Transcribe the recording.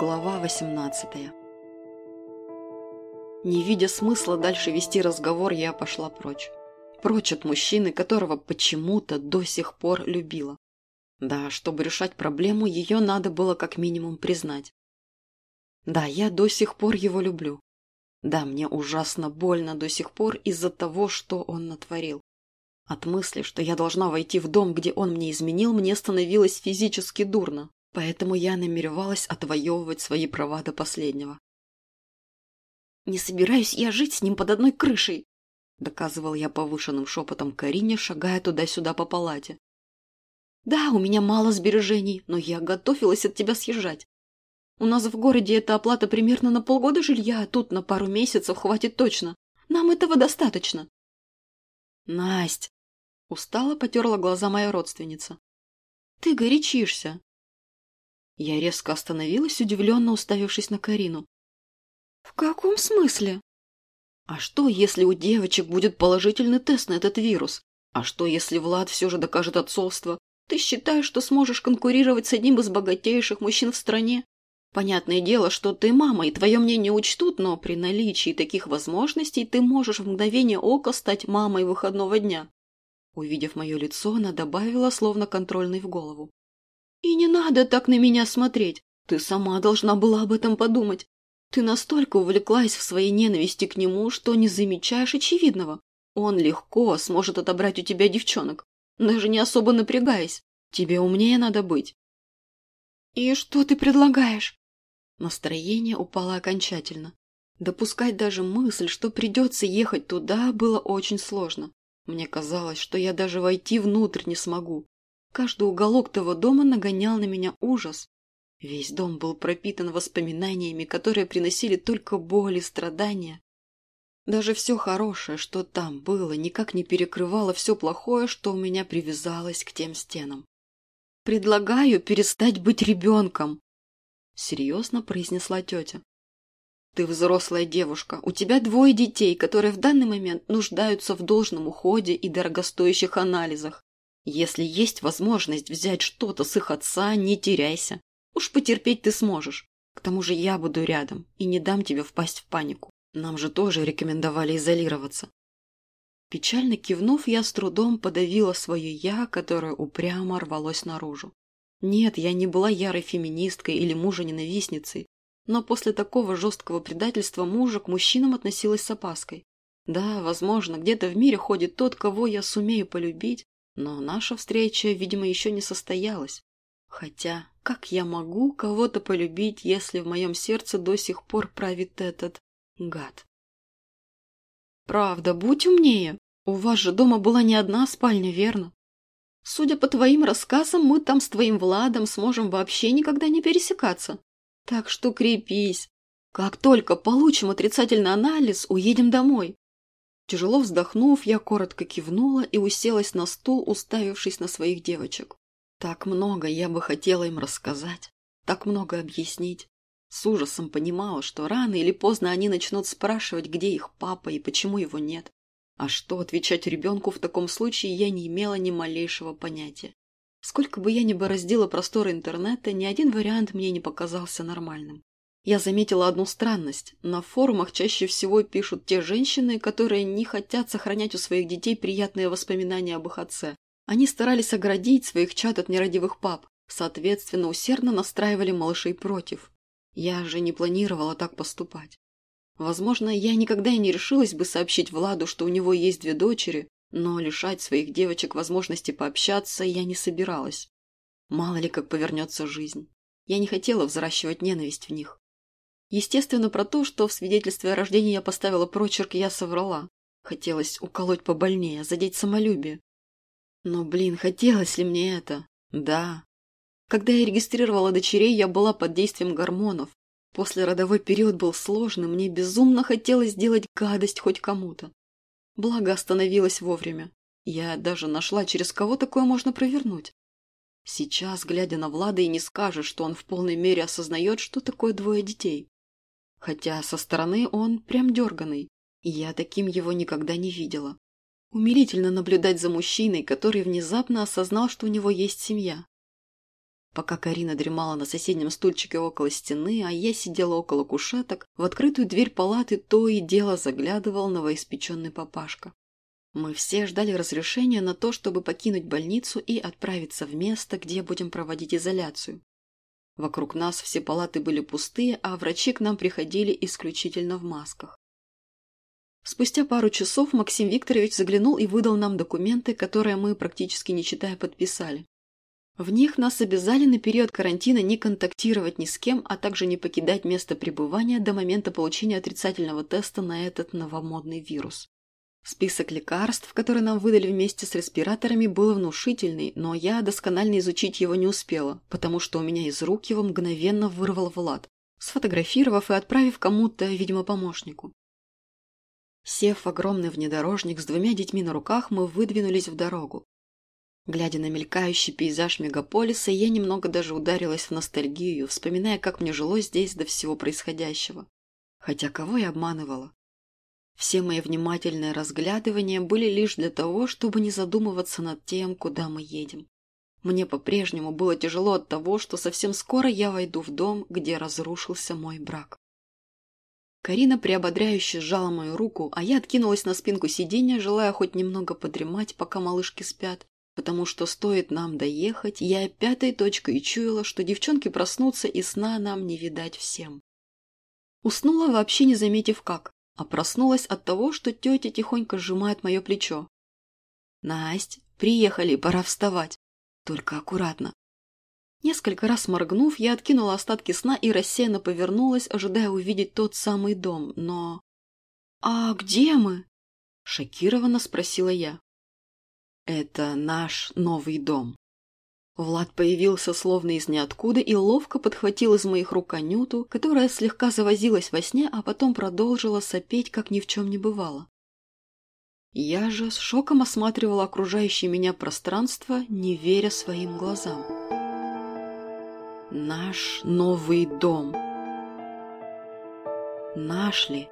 Глава 18 Не видя смысла дальше вести разговор, я пошла прочь. Прочь от мужчины, которого почему-то до сих пор любила. Да, чтобы решать проблему, ее надо было как минимум признать. Да, я до сих пор его люблю. Да, мне ужасно больно до сих пор из-за того, что он натворил. От мысли, что я должна войти в дом, где он мне изменил, мне становилось физически дурно. Поэтому я намеревалась отвоевывать свои права до последнего. «Не собираюсь я жить с ним под одной крышей», доказывал я повышенным шепотом Карине, шагая туда-сюда по палате. «Да, у меня мало сбережений, но я готовилась от тебя съезжать. У нас в городе эта оплата примерно на полгода жилья, а тут на пару месяцев хватит точно. Нам этого достаточно». «Насть!» – устало потерла глаза моя родственница. «Ты горячишься. Я резко остановилась, удивленно уставившись на Карину. «В каком смысле?» «А что, если у девочек будет положительный тест на этот вирус? А что, если Влад все же докажет отцовство? Ты считаешь, что сможешь конкурировать с одним из богатейших мужчин в стране? Понятное дело, что ты мама, и твое мнение учтут, но при наличии таких возможностей ты можешь в мгновение ока стать мамой выходного дня». Увидев мое лицо, она добавила, словно контрольный в голову. И не надо так на меня смотреть. Ты сама должна была об этом подумать. Ты настолько увлеклась в своей ненависти к нему, что не замечаешь очевидного. Он легко сможет отобрать у тебя девчонок, даже не особо напрягаясь. Тебе умнее надо быть. И что ты предлагаешь? Настроение упало окончательно. Допускать даже мысль, что придется ехать туда, было очень сложно. Мне казалось, что я даже войти внутрь не смогу. Каждый уголок того дома нагонял на меня ужас. Весь дом был пропитан воспоминаниями, которые приносили только боль и страдания. Даже все хорошее, что там было, никак не перекрывало все плохое, что у меня привязалось к тем стенам. «Предлагаю перестать быть ребенком», — серьезно произнесла тетя. «Ты взрослая девушка, у тебя двое детей, которые в данный момент нуждаются в должном уходе и дорогостоящих анализах. Если есть возможность взять что-то с их отца, не теряйся. Уж потерпеть ты сможешь. К тому же я буду рядом и не дам тебе впасть в панику. Нам же тоже рекомендовали изолироваться. Печально кивнув, я с трудом подавила свое «я», которое упрямо рвалось наружу. Нет, я не была ярой феминисткой или мужа-ненавистницей, но после такого жесткого предательства мужа к мужчинам относилась с опаской. Да, возможно, где-то в мире ходит тот, кого я сумею полюбить, но наша встреча, видимо, еще не состоялась. Хотя, как я могу кого-то полюбить, если в моем сердце до сих пор правит этот гад? Правда, будь умнее. У вас же дома была не одна спальня, верно? Судя по твоим рассказам, мы там с твоим Владом сможем вообще никогда не пересекаться. Так что крепись. Как только получим отрицательный анализ, уедем домой. Тяжело вздохнув, я коротко кивнула и уселась на стул, уставившись на своих девочек. Так много я бы хотела им рассказать, так много объяснить. С ужасом понимала, что рано или поздно они начнут спрашивать, где их папа и почему его нет. А что отвечать ребенку в таком случае я не имела ни малейшего понятия. Сколько бы я ни бороздила просторы интернета, ни один вариант мне не показался нормальным. Я заметила одну странность. На форумах чаще всего пишут те женщины, которые не хотят сохранять у своих детей приятные воспоминания об их отце. Они старались оградить своих чад от нерадивых пап, соответственно, усердно настраивали малышей против. Я же не планировала так поступать. Возможно, я никогда и не решилась бы сообщить Владу, что у него есть две дочери, но лишать своих девочек возможности пообщаться я не собиралась. Мало ли как повернется жизнь. Я не хотела взращивать ненависть в них. Естественно, про то, что в свидетельстве о рождении я поставила прочерк, я соврала. Хотелось уколоть побольнее, задеть самолюбие. Но, блин, хотелось ли мне это? Да. Когда я регистрировала дочерей, я была под действием гормонов. После родовой период был сложным, мне безумно хотелось сделать гадость хоть кому-то. Благо остановилась вовремя. Я даже нашла, через кого такое можно провернуть. Сейчас, глядя на Влада, и не скажешь, что он в полной мере осознает, что такое двое детей. Хотя со стороны он прям дерганый, и я таким его никогда не видела. Умилительно наблюдать за мужчиной, который внезапно осознал, что у него есть семья. Пока Карина дремала на соседнем стульчике около стены, а я сидела около кушеток, в открытую дверь палаты то и дело заглядывал новоиспеченный папашка. Мы все ждали разрешения на то, чтобы покинуть больницу и отправиться в место, где будем проводить изоляцию. Вокруг нас все палаты были пустые, а врачи к нам приходили исключительно в масках. Спустя пару часов Максим Викторович заглянул и выдал нам документы, которые мы, практически не читая, подписали. В них нас обязали на период карантина не контактировать ни с кем, а также не покидать место пребывания до момента получения отрицательного теста на этот новомодный вирус. Список лекарств, которые нам выдали вместе с респираторами, был внушительный, но я досконально изучить его не успела, потому что у меня из рук его мгновенно вырвал Влад, сфотографировав и отправив кому-то, видимо, помощнику. Сев в огромный внедорожник с двумя детьми на руках, мы выдвинулись в дорогу. Глядя на мелькающий пейзаж мегаполиса, я немного даже ударилась в ностальгию, вспоминая, как мне жилось здесь до всего происходящего. Хотя кого я обманывала? Все мои внимательные разглядывания были лишь для того, чтобы не задумываться над тем, куда мы едем. Мне по-прежнему было тяжело от того, что совсем скоро я войду в дом, где разрушился мой брак. Карина приободряюще сжала мою руку, а я откинулась на спинку сиденья, желая хоть немного подремать, пока малышки спят, потому что стоит нам доехать, я пятой точкой чуяла, что девчонки проснутся и сна нам не видать всем. Уснула вообще не заметив как, а проснулась от того, что тетя тихонько сжимает мое плечо. «Насть, приехали, пора вставать. Только аккуратно». Несколько раз моргнув, я откинула остатки сна и рассеянно повернулась, ожидая увидеть тот самый дом, но... «А где мы?» – шокированно спросила я. Это наш новый дом. Влад появился словно из ниоткуда и ловко подхватил из моих рук Анюту, которая слегка завозилась во сне, а потом продолжила сопеть, как ни в чем не бывало. Я же с шоком осматривала окружающее меня пространство, не веря своим глазам. Наш новый дом. Наш ли?